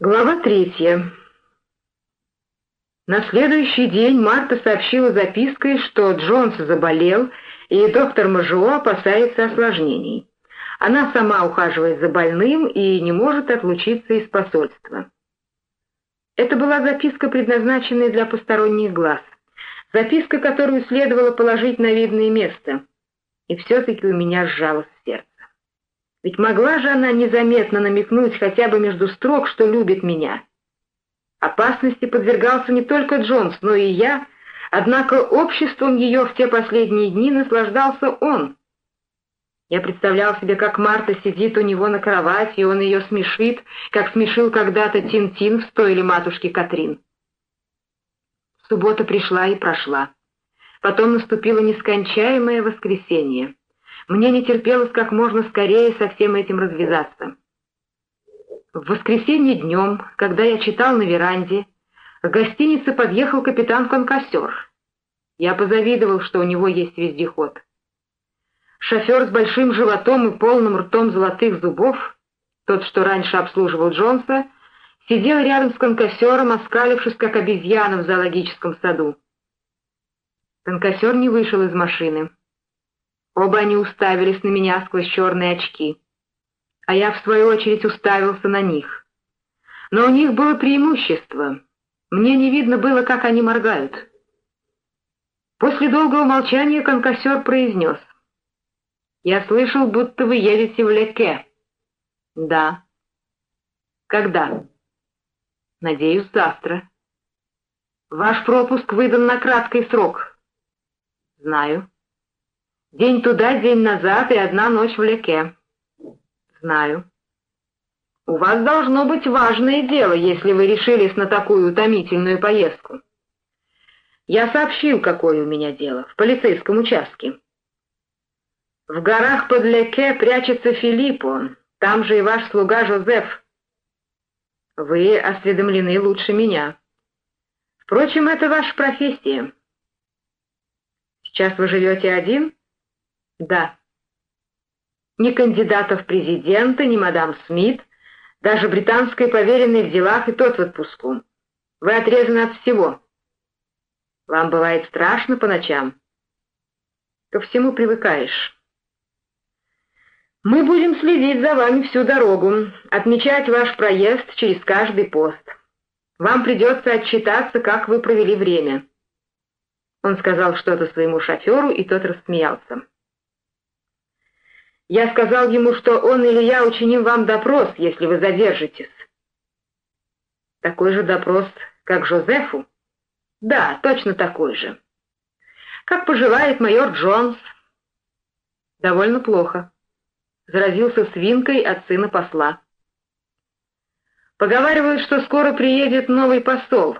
Глава третья. На следующий день Марта сообщила запиской, что Джонс заболел, и доктор Мажуо опасается осложнений. Она сама ухаживает за больным и не может отлучиться из посольства. Это была записка, предназначенная для посторонних глаз. Записка, которую следовало положить на видное место. И все-таки у меня сжалось сердце. Ведь могла же она незаметно намекнуть хотя бы между строк, что любит меня. Опасности подвергался не только Джонс, но и я, однако обществом ее в те последние дни наслаждался он. Я представлял себе, как Марта сидит у него на кровати, и он ее смешит, как смешил когда-то Тин-Тин в стойле матушки Катрин. Суббота пришла и прошла. Потом наступило нескончаемое воскресенье. Мне не терпелось как можно скорее со всем этим развязаться. В воскресенье днем, когда я читал на веранде, к гостинице подъехал капитан Конкассер. Я позавидовал, что у него есть вездеход. Шофер с большим животом и полным ртом золотых зубов, тот, что раньше обслуживал Джонса, сидел рядом с конкассером, оскалившись, как обезьяна в зоологическом саду. Конкассер не вышел из машины. Оба они уставились на меня сквозь черные очки, а я, в свою очередь, уставился на них. Но у них было преимущество. Мне не видно было, как они моргают. После долгого молчания конкассер произнес. «Я слышал, будто вы едете в Леке». «Да». «Когда?» «Надеюсь, завтра». «Ваш пропуск выдан на краткий срок». «Знаю». День туда, день назад и одна ночь в Леке. Знаю. У вас должно быть важное дело, если вы решились на такую утомительную поездку. Я сообщил, какое у меня дело, в полицейском участке. В горах под Леке прячется Филиппо, там же и ваш слуга Жозеф. Вы осведомлены лучше меня. Впрочем, это ваша профессия. Сейчас вы живете один? Да. Ни кандидата в президенты, ни мадам Смит, даже британской поверенной в делах и тот в отпуску. Вы отрезаны от всего. Вам бывает страшно по ночам? Ко всему привыкаешь. Мы будем следить за вами всю дорогу, отмечать ваш проезд через каждый пост. Вам придется отчитаться, как вы провели время. Он сказал что-то своему шоферу, и тот рассмеялся. Я сказал ему, что он или я учиним вам допрос, если вы задержитесь. Такой же допрос, как Жозефу? Да, точно такой же. Как поживает майор Джонс? Довольно плохо. Заразился свинкой от сына посла. Поговаривают, что скоро приедет новый посол.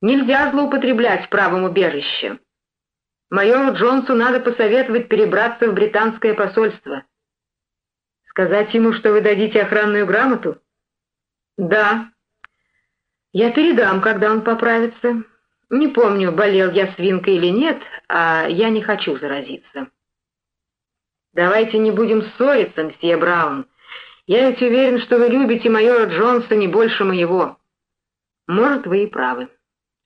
Нельзя злоупотреблять правом убежища. Майору Джонсу надо посоветовать перебраться в британское посольство. Сказать ему, что вы дадите охранную грамоту? Да. Я передам, когда он поправится. Не помню, болел я свинкой или нет, а я не хочу заразиться. Давайте не будем ссориться, мсье Браун. Я ведь уверен, что вы любите майора Джонса не больше моего. Может, вы и правы.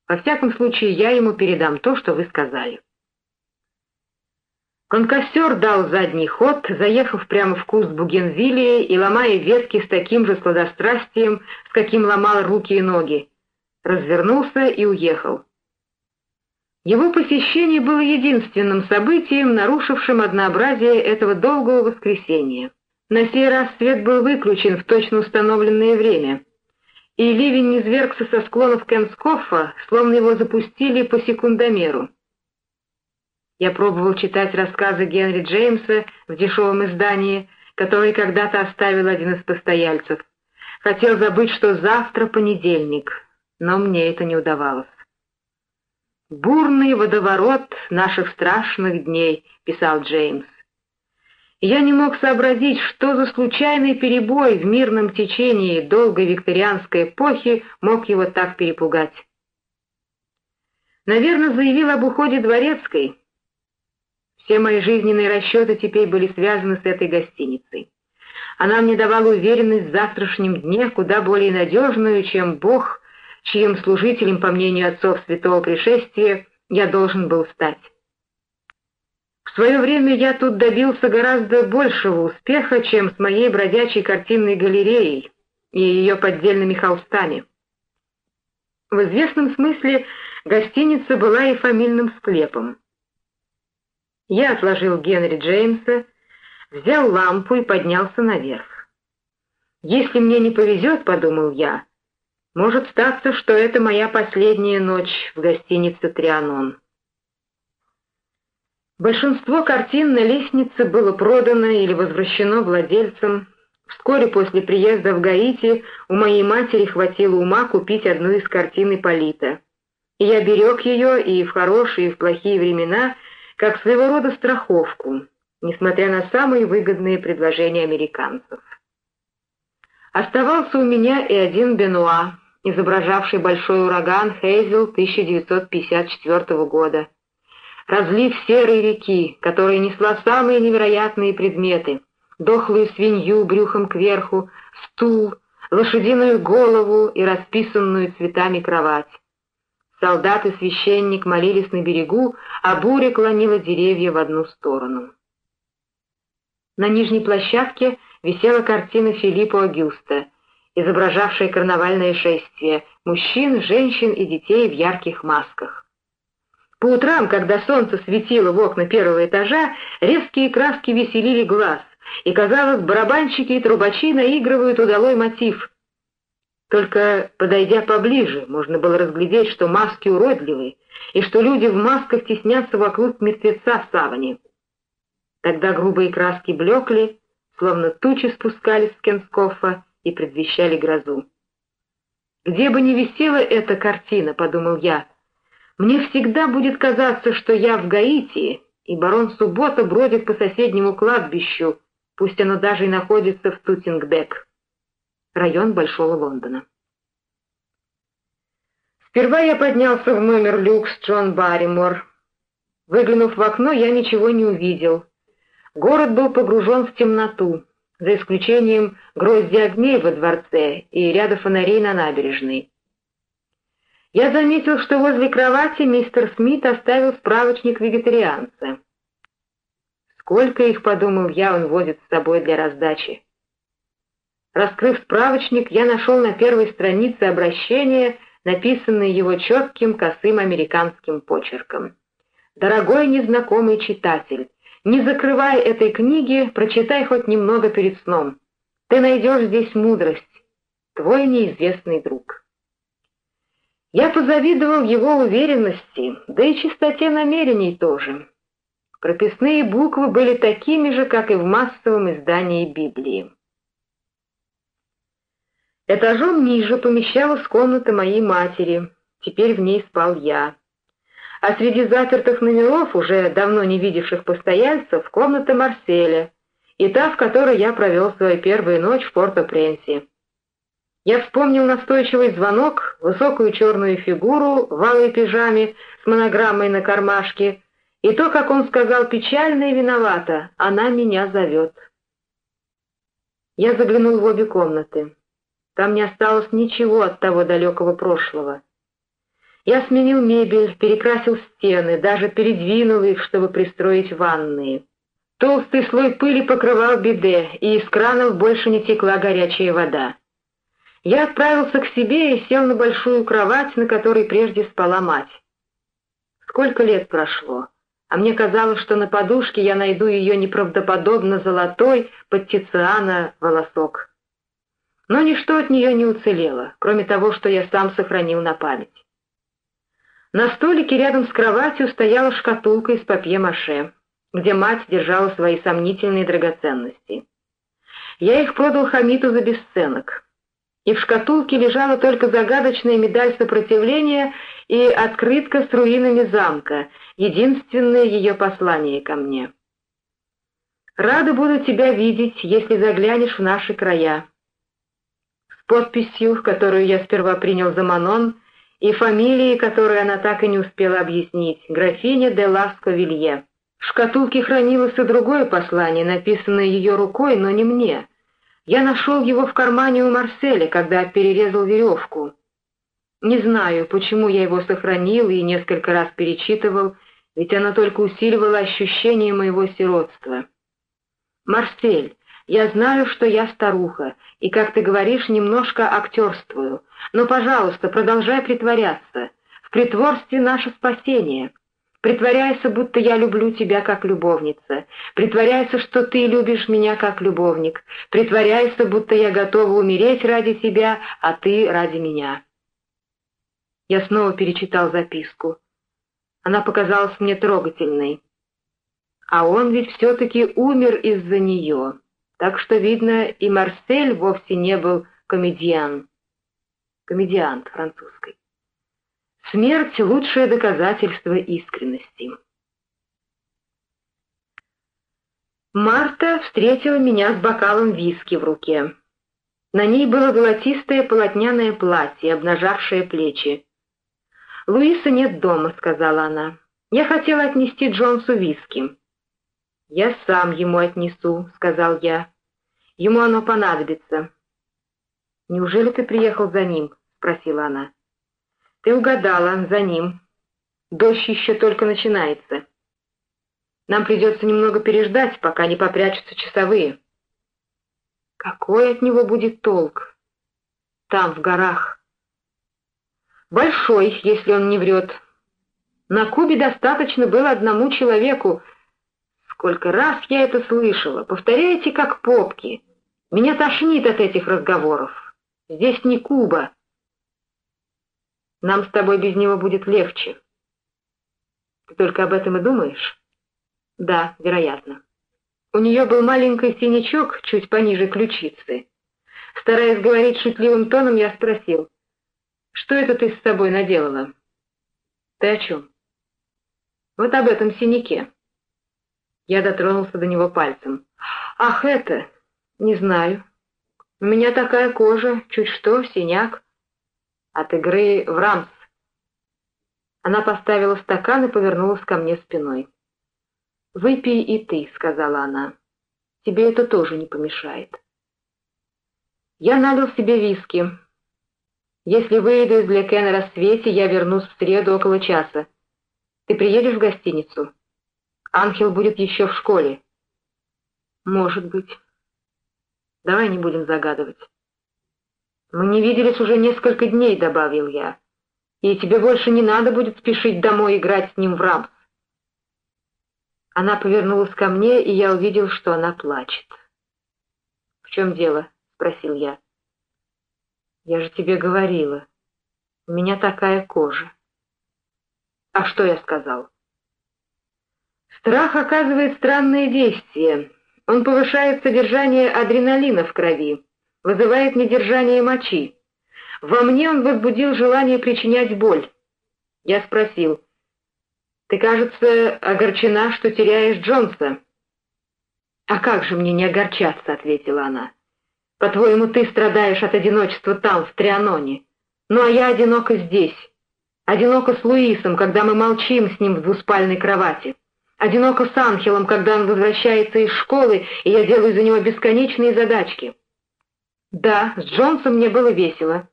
Во всяком случае, я ему передам то, что вы сказали. Конкассер дал задний ход, заехав прямо в куст бугенвилии и ломая ветки с таким же сладострастием, с каким ломал руки и ноги. Развернулся и уехал. Его посещение было единственным событием, нарушившим однообразие этого долгого воскресенья. На сей раз свет был выключен в точно установленное время, и ливень низвергся со склонов Кенскоффа, словно его запустили по секундомеру. Я пробовал читать рассказы Генри Джеймса в дешевом издании, который когда-то оставил один из постояльцев. Хотел забыть, что завтра понедельник, но мне это не удавалось. «Бурный водоворот наших страшных дней», — писал Джеймс. Я не мог сообразить, что за случайный перебой в мирном течении долгой викторианской эпохи мог его так перепугать. Наверное, заявил об уходе Дворецкой, все мои жизненные расчеты теперь были связаны с этой гостиницей. Она мне давала уверенность в завтрашнем дне, куда более надежную, чем Бог, чьим служителем, по мнению отцов святого пришествия, я должен был стать. В свое время я тут добился гораздо большего успеха, чем с моей бродячей картинной галереей и ее поддельными холстами. В известном смысле гостиница была и фамильным склепом. Я отложил Генри Джеймса, взял лампу и поднялся наверх. «Если мне не повезет, — подумал я, — может статься, что это моя последняя ночь в гостинице «Трианон». Большинство картин на лестнице было продано или возвращено владельцам. Вскоре после приезда в Гаити у моей матери хватило ума купить одну из картин Ипполита. И я берег ее и в хорошие, и в плохие времена, как своего рода страховку, несмотря на самые выгодные предложения американцев. Оставался у меня и один Бенуа, изображавший большой ураган Хейзел 1954 года разлив серой реки, которая несла самые невероятные предметы, дохлую свинью брюхом кверху, стул, лошадиную голову и расписанную цветами кровать. Солдат и священник молились на берегу, а буря клонила деревья в одну сторону. На нижней площадке висела картина Филиппа Агюста, изображавшая карнавальное шествие мужчин, женщин и детей в ярких масках. По утрам, когда солнце светило в окна первого этажа, резкие краски веселили глаз, и, казалось, барабанщики и трубачи наигрывают удалой мотив. Только, подойдя поближе, можно было разглядеть, что маски уродливые, и что люди в масках теснятся вокруг мертвеца в саване. Тогда грубые краски блекли, словно тучи спускались с Кенскофа и предвещали грозу. «Где бы ни висела эта картина, — подумал я, — мне всегда будет казаться, что я в Гаити, и барон Суббота бродит по соседнему кладбищу, пусть оно даже и находится в Тутингбек, район Большого Лондона. Сперва я поднялся в номер люкс Джон Барримор. Выглянув в окно, я ничего не увидел. Город был погружен в темноту, за исключением грозди огней во дворце и ряда фонарей на набережной. Я заметил, что возле кровати мистер Смит оставил справочник вегетарианца. Сколько их, подумал я, он возит с собой для раздачи. Раскрыв справочник, я нашел на первой странице обращение, написанное его четким косым американским почерком. «Дорогой незнакомый читатель, не закрывай этой книги, прочитай хоть немного перед сном. Ты найдешь здесь мудрость. Твой неизвестный друг». Я позавидовал его уверенности, да и чистоте намерений тоже. Прописные буквы были такими же, как и в массовом издании Библии. Этажом ниже помещалась комната моей матери, теперь в ней спал я. А среди запертых номеров, уже давно не видевших постояльцев, комната Марселя, и та, в которой я провел свою первую ночь в Порто-Пренсе. Я вспомнил настойчивый звонок, высокую черную фигуру в алой пижаме с монограммой на кармашке, и то, как он сказал печально и виновато, «Она меня зовет». Я заглянул в обе комнаты. Там не осталось ничего от того далекого прошлого. Я сменил мебель, перекрасил стены, даже передвинул их, чтобы пристроить ванные. Толстый слой пыли покрывал биде, и из кранов больше не текла горячая вода. Я отправился к себе и сел на большую кровать, на которой прежде спала мать. Сколько лет прошло, а мне казалось, что на подушке я найду ее неправдоподобно золотой под Тициана волосок. Но ничто от нее не уцелело, кроме того, что я сам сохранил на память. На столике рядом с кроватью стояла шкатулка из папье-маше, где мать держала свои сомнительные драгоценности. Я их продал Хамиту за бесценок и в шкатулке лежала только загадочная медаль сопротивления и открытка с руинами замка, единственное ее послание ко мне. «Рада буду тебя видеть, если заглянешь в наши края». Подписью, которую я сперва принял за Манон, и фамилией, которую она так и не успела объяснить, графиня де Ласко-Вилье. В шкатулке хранилось и другое послание, написанное ее рукой, но не мне — Я нашел его в кармане у Марселя, когда перерезал веревку. Не знаю, почему я его сохранил и несколько раз перечитывал, ведь оно только усиливало ощущение моего сиротства. Марсель, я знаю, что я старуха, и, как ты говоришь, немножко актерствую, но, пожалуйста, продолжай притворяться. В притворстве наше спасение. Притворяйся, будто я люблю тебя как любовница. Притворяйся, что ты любишь меня как любовник. Притворяйся, будто я готова умереть ради тебя, а ты ради меня. Я снова перечитал записку. Она показалась мне трогательной. А он ведь все-таки умер из-за нее. Так что, видно, и Марсель вовсе не был комедиан. Комедиант французской. Смерть — лучшее доказательство искренности. Марта встретила меня с бокалом виски в руке. На ней было золотистое полотняное платье, обнажавшее плечи. «Луиса нет дома», — сказала она. «Я хотела отнести Джонсу виски». «Я сам ему отнесу», — сказал я. «Ему оно понадобится». «Неужели ты приехал за ним?» — спросила она. Ты угадала, за ним. Дождь еще только начинается. Нам придется немного переждать, пока не попрячутся часовые. Какой от него будет толк? Там, в горах. Большой, если он не врет. На Кубе достаточно было одному человеку. Сколько раз я это слышала. Повторяйте, как попки. Меня тошнит от этих разговоров. Здесь не Куба. Нам с тобой без него будет легче. Ты только об этом и думаешь? Да, вероятно. У нее был маленький синячок чуть пониже ключицы. Стараясь говорить шутливым тоном, я спросил, «Что это ты с собой наделала?» «Ты о чем?» «Вот об этом синяке». Я дотронулся до него пальцем. «Ах, это! Не знаю. У меня такая кожа, чуть что, синяк от игры в рамс. Она поставила стакан и повернулась ко мне спиной. «Выпей и ты», — сказала она. «Тебе это тоже не помешает». Я налил себе виски. «Если выйду из Леке на рассвете, я вернусь в среду около часа. Ты приедешь в гостиницу? Ангел будет еще в школе». «Может быть. Давай не будем загадывать». «Мы не виделись уже несколько дней», — добавил я. «И тебе больше не надо будет спешить домой играть с ним в рамс». Она повернулась ко мне, и я увидел, что она плачет. «В чем дело?» — спросил я. «Я же тебе говорила. У меня такая кожа». «А что я сказал?» «Страх оказывает странное действие. Он повышает содержание адреналина в крови вызывает недержание мочи. Во мне он возбудил желание причинять боль. Я спросил, «Ты, кажется, огорчена, что теряешь Джонса?» «А как же мне не огорчаться?» — ответила она. «По-твоему, ты страдаешь от одиночества там, в Трианоне. Ну, а я одинока здесь. Одинока с Луисом, когда мы молчим с ним в двуспальной кровати. Одинока с Анхелом, когда он возвращается из школы, и я делаю за него бесконечные задачки. Да, с Джонсом мне было весело.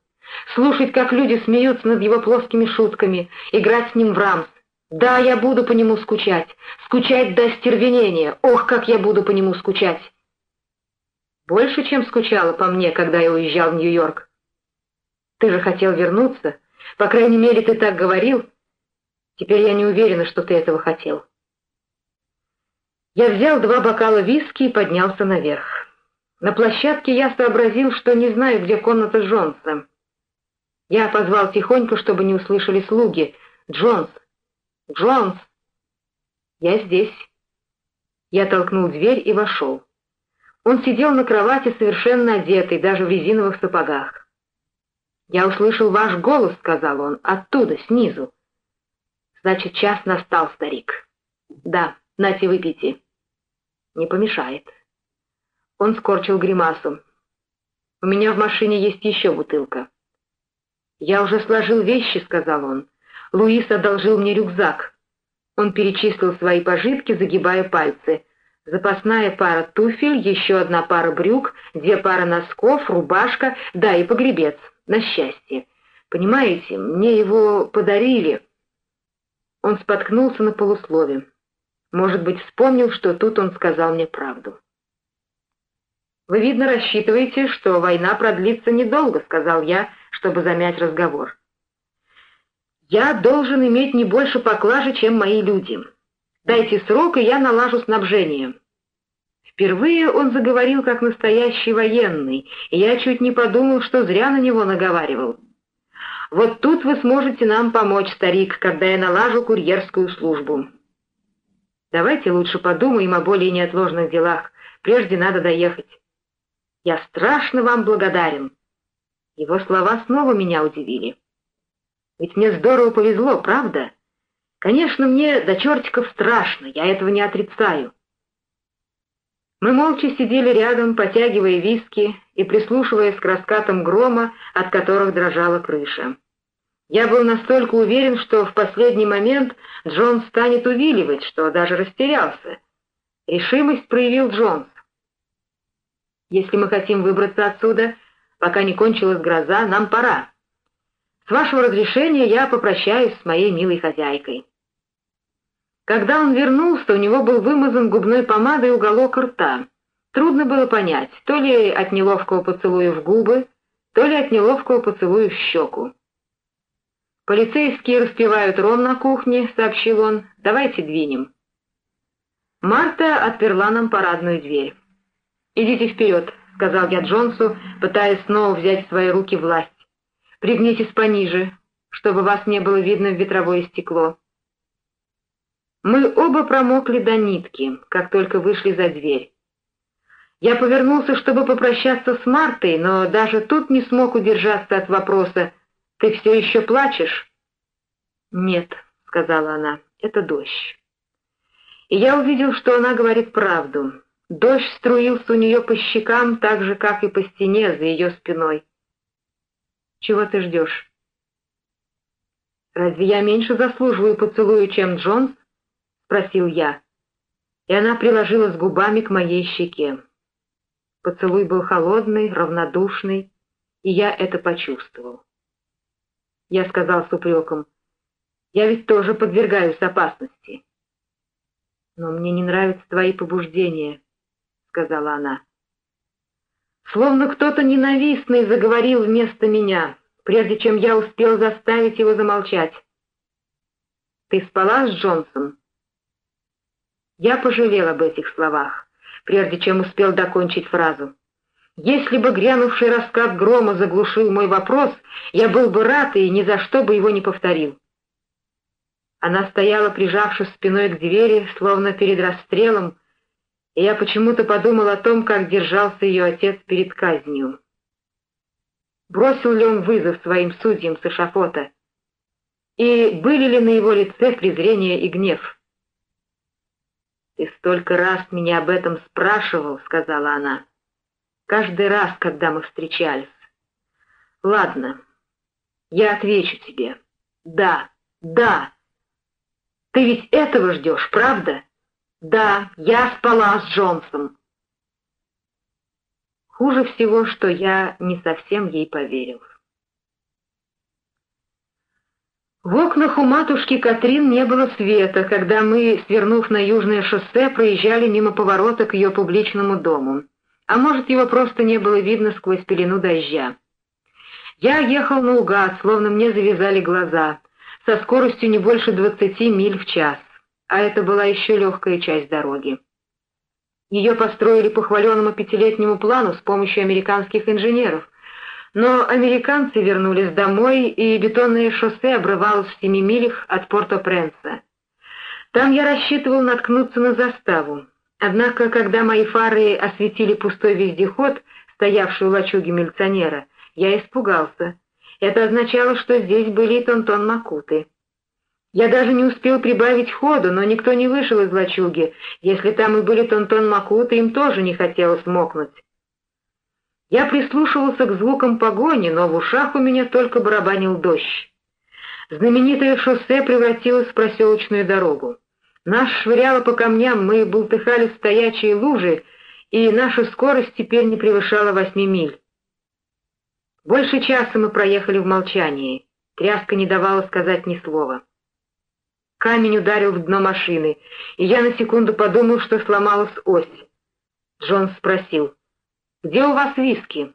Слушать, как люди смеются над его плоскими шутками, играть с ним в рамс. Да, я буду по нему скучать. Скучать до стервенения. Ох, как я буду по нему скучать. Больше, чем скучала по мне, когда я уезжал в Нью-Йорк. Ты же хотел вернуться. По крайней мере, ты так говорил. Теперь я не уверена, что ты этого хотел. Я взял два бокала виски и поднялся наверх. На площадке я сообразил, что не знаю, где комната Джонса. Я позвал тихонько, чтобы не услышали слуги. «Джонс! Джонс!» «Я здесь». Я толкнул дверь и вошел. Он сидел на кровати совершенно одетый, даже в резиновых сапогах. «Я услышал ваш голос», — сказал он, — «оттуда, снизу». «Значит, час настал, старик». «Да, нате, выпейте». «Не помешает». Он скорчил гримасу. «У меня в машине есть еще бутылка». «Я уже сложил вещи», — сказал он. «Луис одолжил мне рюкзак». Он перечислил свои пожитки, загибая пальцы. Запасная пара туфель, еще одна пара брюк, две пары носков, рубашка, да, и погребец, на счастье. Понимаете, мне его подарили. Он споткнулся на полуслове. Может быть, вспомнил, что тут он сказал мне правду. «Вы, видно, рассчитываете, что война продлится недолго», — сказал я, чтобы замять разговор. «Я должен иметь не больше поклажи, чем мои люди. Дайте срок, и я налажу снабжение». Впервые он заговорил как настоящий военный, и я чуть не подумал, что зря на него наговаривал. «Вот тут вы сможете нам помочь, старик, когда я налажу курьерскую службу». «Давайте лучше подумаем о более неотложных делах. Прежде надо доехать». «Я страшно вам благодарен». Его слова снова меня удивили. «Ведь мне здорово повезло, правда?» Конечно, мне до чертиков страшно, я этого не отрицаю. Мы молча сидели рядом, потягивая виски и прислушиваясь к раскатам грома, от которых дрожала крыша. Я был настолько уверен, что в последний момент Джон станет увиливать, что даже растерялся. Решимость проявил Джонс. «Если мы хотим выбраться отсюда, пока не кончилась гроза, нам пора. С вашего разрешения я попрощаюсь с моей милой хозяйкой». Когда он вернулся, у него был вымазан губной помадой уголок рта. Трудно было понять, то ли от неловкого поцелуя в губы, то ли от неловкого поцелуя в щеку. «Полицейские распивают ром на кухне», — сообщил он. «Давайте двинем». Марта отперла нам парадную дверь. «Идите вперед», — сказал я Джонсу, пытаясь снова взять в свои руки власть. «Пригнитесь пониже, чтобы вас не было видно в ветровое стекло». Мы оба промокли до нитки, как только вышли за дверь. Я повернулся, чтобы попрощаться с Мартой, но даже тут не смог удержаться от вопроса «Ты все еще плачешь?» «Нет», — сказала она, — «это дождь». И я увидел, что она говорит правду. Дождь струился у нее по щекам так же, как и по стене за ее спиной. «Чего ты ждешь?» «Разве я меньше заслуживаю поцелую, чем Джонс?» — спросил я. И она приложилась губами к моей щеке. Поцелуй был холодный, равнодушный, и я это почувствовал. Я сказал с упреком, «Я ведь тоже подвергаюсь опасности». «Но мне не нравятся твои побуждения», — сказала она. Словно кто-то ненавистный заговорил вместо меня, прежде чем я успел заставить его замолчать. «Ты спала с Джонсом?» Я пожалел об этих словах, прежде чем успел докончить фразу. Если бы грянувший раскат грома заглушил мой вопрос, я был бы рад и ни за что бы его не повторил. Она стояла, прижавшись спиной к двери, словно перед расстрелом, и я почему-то подумал о том, как держался ее отец перед казнью. Бросил ли он вызов своим судьям с эшафота? И были ли на его лице презрение и гнев? «Ты столько раз меня об этом спрашивал», — сказала она. «Каждый раз, когда мы встречались». «Ладно, я отвечу тебе. Да, да. Ты ведь этого ждешь, правда? Да, я спала с Джонсом». Хуже всего, что я не совсем ей поверил. В окнах у матушки Катрин не было света, когда мы, свернув на южное шоссе, проезжали мимо поворота к ее публичному дому. А может, его просто не было видно сквозь пелену дождя. Я ехал наугад, словно мне завязали глаза, со скоростью не больше двадцати миль в час, а это была еще легкая часть дороги. Ее построили по хваленному пятилетнему плану с помощью американских инженеров, но американцы вернулись домой, и бетонное шоссе обрывалось в семи милях от Порто-Пренса. Там я рассчитывал наткнуться на заставу. Однако, когда мои фары осветили пустой вездеход, стоявший у лачуги милиционера, я испугался. Это означало, что здесь были Тонтон Макуты. Я даже не успел прибавить ходу, но никто не вышел из лачуги. Если там и были Тонтон Макуты, им тоже не хотелось мокнуть. Я прислушивался к звукам погони, но в ушах у меня только барабанил дождь. Знаменитое шоссе превратилось в проселочную дорогу. Нас швыряло по камням, мы бултыхали в стоячие лужи, и наша скорость теперь не превышала восьми миль. Больше часа мы проехали в молчании. Тряска не давала сказать ни слова. Камень ударил в дно машины, и я на секунду подумал, что сломалась ось. Джон спросил, «Где у вас виски?»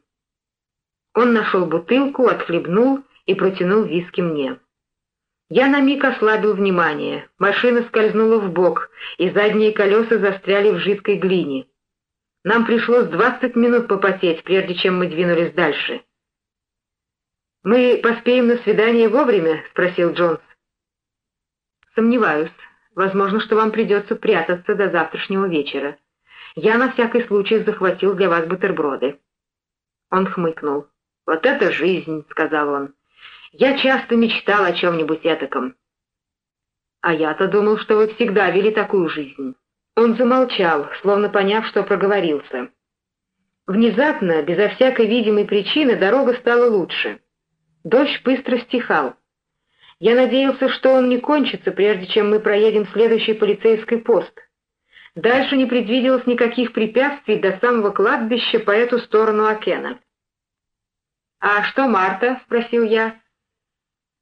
Он нашел бутылку, отхлебнул и протянул виски мне. Я на миг ослабил внимание. Машина скользнула в бок, и задние колеса застряли в жидкой глине. Нам пришлось двадцать минут попотеть, прежде чем мы двинулись дальше. «Мы поспеем на свидание вовремя?» — спросил Джонс. «Сомневаюсь. Возможно, что вам придется прятаться до завтрашнего вечера. Я на всякий случай захватил для вас бутерброды». Он хмыкнул. «Вот это жизнь!» — сказал он. «Я часто мечтал о чем-нибудь этаком». «А я-то думал, что вы всегда вели такую жизнь». Он замолчал, словно поняв, что проговорился. Внезапно, безо всякой видимой причины, дорога стала лучше. Дождь быстро стихал. Я надеялся, что он не кончится, прежде чем мы проедем следующий полицейский пост. Дальше не предвиделось никаких препятствий до самого кладбища по эту сторону Окена. «А что Марта?» — спросил я.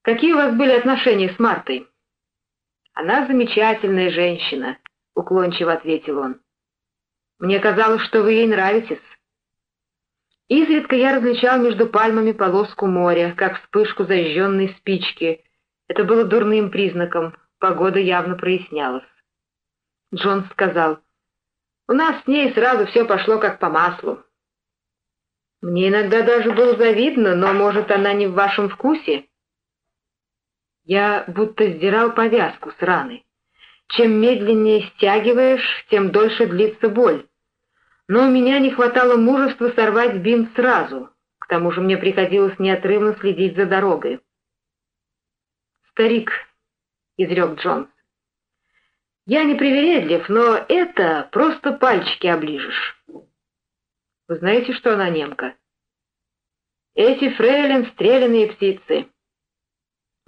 «Какие у вас были отношения с Мартой?» «Она замечательная женщина», — уклончиво ответил он. «Мне казалось, что вы ей нравитесь». Изредка я различал между пальмами полоску моря, как вспышку зажженной спички, это было дурным признаком, погода явно прояснялась. Джонс сказал, «У нас с ней сразу все пошло как по маслу». «Мне иногда даже было завидно, но, может, она не в вашем вкусе?» Я будто сдирал повязку с раны. Чем медленнее стягиваешь, тем дольше длится боль. Но у меня не хватало мужества сорвать бинт сразу. К тому же мне приходилось неотрывно следить за дорогой. «Старик», — изрек Джонс, — «я не привередлив, но это просто пальчики оближешь». «Вы знаете, что она немка?» «Эти фрейлин — стрелянные птицы».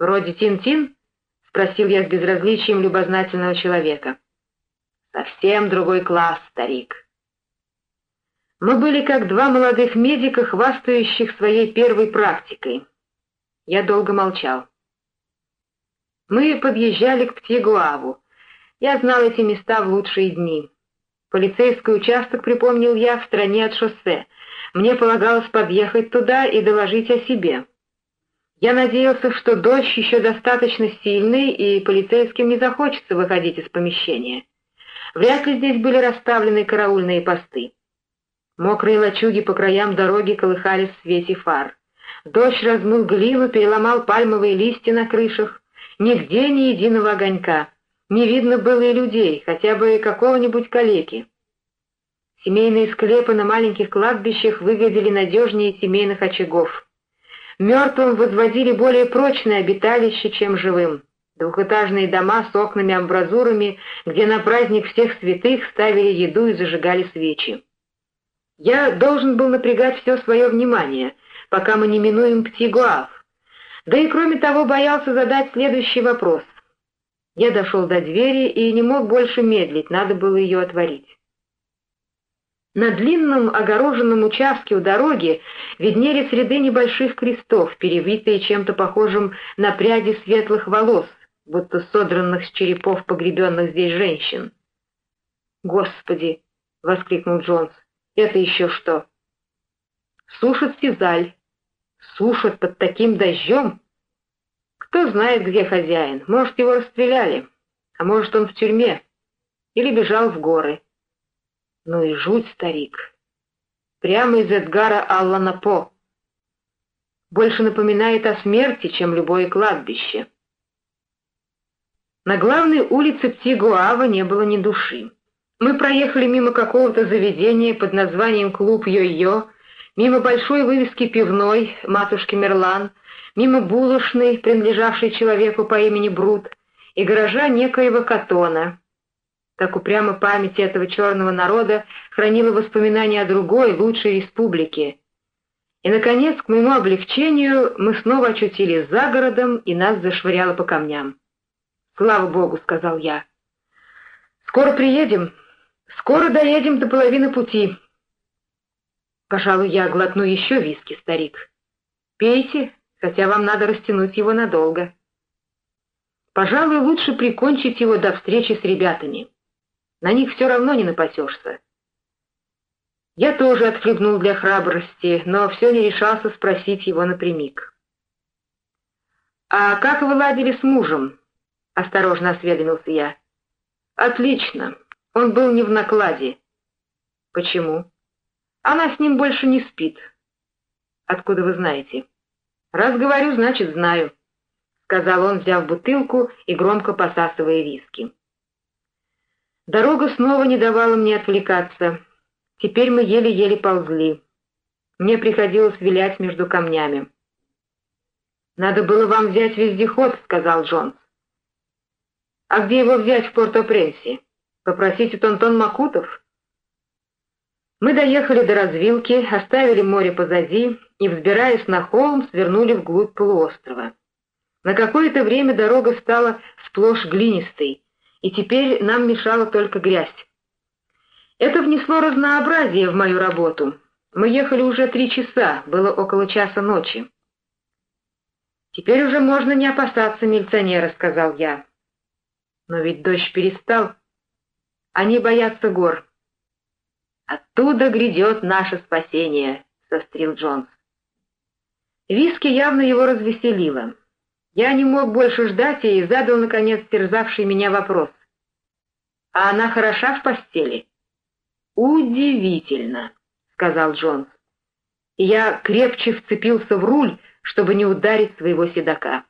«Вроде Тин-Тин?» — спросил я с безразличием любознательного человека. «Совсем другой класс, старик». Мы были как два молодых медика, хвастающих своей первой практикой. Я долго молчал. Мы подъезжали к Птигуаву. Я знал эти места в лучшие дни. Полицейский участок, припомнил я, в стороне от шоссе. Мне полагалось подъехать туда и доложить о себе. Я надеялся, что дождь еще достаточно сильный, и полицейским не захочется выходить из помещения. Вряд ли здесь были расставлены караульные посты. Мокрые лачуги по краям дороги колыхались в свете фар. Дождь размыл глину, переломал пальмовые листья на крышах. Нигде ни единого огонька. Не видно было и людей, хотя бы какого-нибудь калеки. Семейные склепы на маленьких кладбищах выглядели надежнее семейных очагов. Мертвым возводили более прочное обиталище, чем живым. Двухэтажные дома с окнами-амбразурами, где на праздник всех святых ставили еду и зажигали свечи. Я должен был напрягать все свое внимание, пока мы не минуем Птигуав, да и кроме того боялся задать следующий вопрос. Я дошел до двери и не мог больше медлить, надо было ее отворить. На длинном огороженном участке у дороги виднелись ряды небольших крестов, перевитые чем-то похожим на пряди светлых волос, будто содранных с черепов погребенных здесь женщин. «Господи!» — воскликнул Джонс. «Это еще что?» «Сушат физаль», Сушат под таким дождем? Кто знает, где хозяин. Может, его расстреляли, а может, он в тюрьме или бежал в горы. Ну и жуть, старик. Прямо из Эдгара Аллана По. Больше напоминает о смерти, чем любое кладбище. На главной улице Птигуава не было ни души. Мы проехали мимо какого-то заведения под названием «Клуб Йо-Йо», мимо большой вывески пивной матушки Мерлан, мимо булочной, принадлежавшей человеку по имени Брут, и гаража некоего Катона. Так упрямо память этого черного народа хранила воспоминания о другой, лучшей республике. И, наконец, к моему облегчению, мы снова очутились за городом, и нас зашвыряло по камням. «Слава Богу!» — сказал я. «Скоро приедем. Скоро доедем до половины пути». «Пожалуй, я глотну еще виски, старик. Пейте, хотя вам надо растянуть его надолго. Пожалуй, лучше прикончить его до встречи с ребятами. На них все равно не напасешься». Я тоже отхлебнул для храбрости, но все не решался спросить его напрямик. «А как вы ладили с мужем?» — осторожно осведомился я. «Отлично. Он был не в накладе». «Почему?» «Она с ним больше не спит». «Откуда вы знаете?» «Раз говорю, значит, знаю», — сказал он, взяв бутылку и громко посасывая виски. Дорога снова не давала мне отвлекаться. Теперь мы еле-еле ползли. Мне приходилось вилять между камнями. «Надо было вам взять вездеход», — сказал Джонс. «А где его взять в Порто-Пренсе? У Тонтон Макутов?» Мы доехали до развилки, оставили море позади и, взбираясь на холм, свернули вглубь полуострова. На какое-то время дорога стала сплошь глинистой, и теперь нам мешала только грязь. Это внесло разнообразие в мою работу. Мы ехали уже три часа, было около часа ночи. «Теперь уже можно не опасаться милиционера», — сказал я. «Но ведь дождь перестал. Они боятся гор». «Оттуда грядет наше спасение», — сострил Джонс. Виски явно его развеселило. Я не мог больше ждать и задал, наконец, терзавший меня вопрос. «А она хороша в постели?» «Удивительно», — сказал Джонс. Я крепче вцепился в руль, чтобы не ударить своего седока.